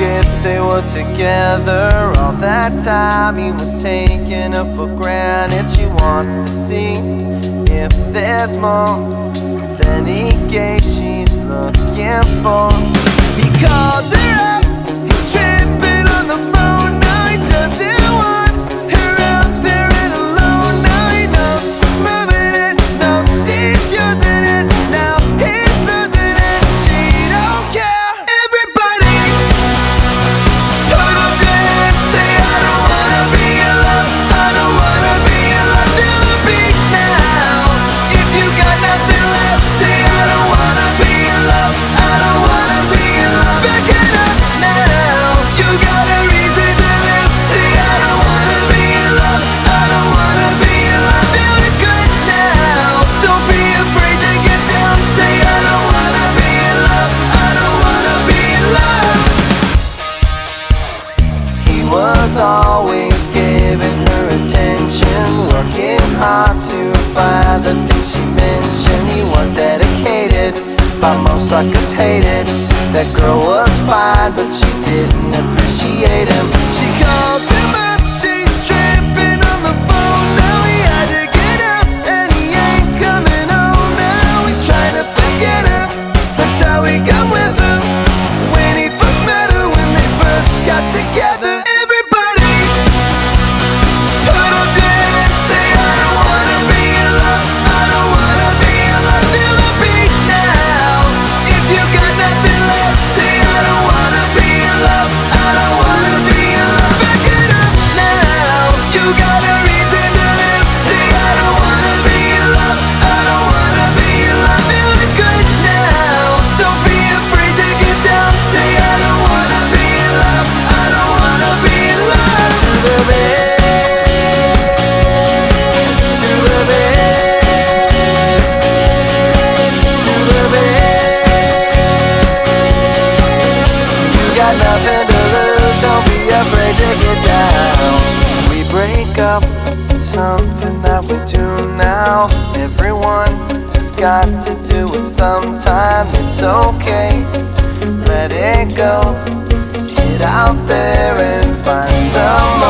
if they were together. All that time he was taking her for granted. She wants to see if there's more than he gave she's looking for. Because her was always giving her attention, working hard to find the things she mentioned. He was dedicated, but most suckers hated. That girl was fine, but she didn't appreciate him. got nothing to lose, don't be afraid to get down. We break up, it's something that we do now. Everyone has got to do it sometime, it's okay, let it go. Get out there and find someone.